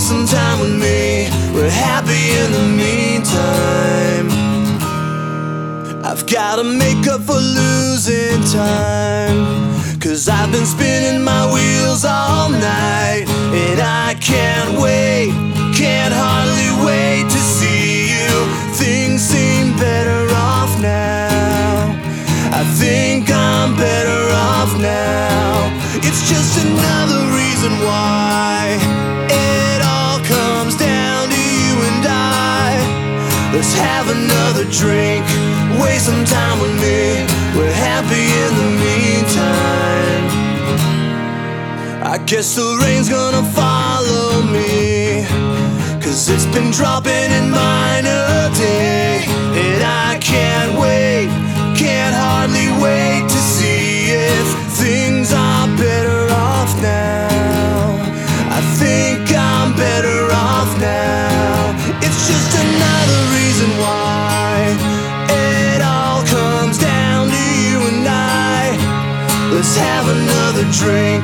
waste some time with me. We're happy in the meantime. I've gotta make up for losing time. Cause I've been spinning my wheels all night. And I can't wait, can't hardly wait to see you. Things seem better off now. I think I'm better off now. It's just another reason why another drink, waste some time with me. We're happy in the meantime. I guess the rain's gonna follow me. Cause it's been dropping in mine a day. And I can't wait, can't hardly wait to see if things are better off now. I think I'm better off now. It's just Let's have another drink,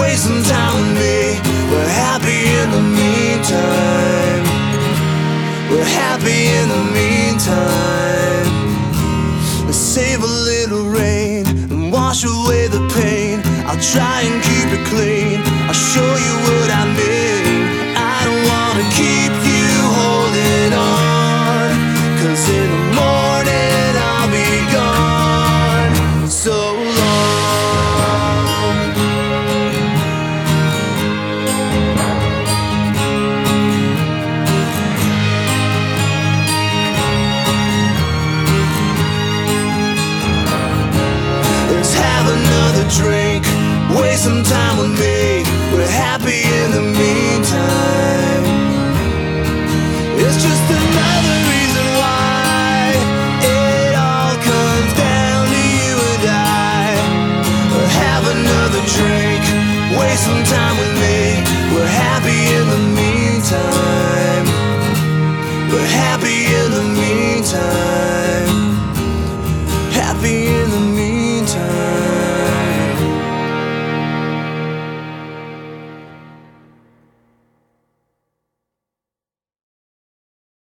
waste some time with me. We're happy in the meantime. We're happy in the meantime. Let's save a little rain and wash away the pain. I'll try and keep it clean. I'll show you what I mean. I don't wanna keep you holding on. Cause drink, waste some time with me. We're happy in the meantime. It's just another reason why it all comes down to you and I. Have another drink, waste some time with me. We're happy in the meantime. We're happy in the meantime.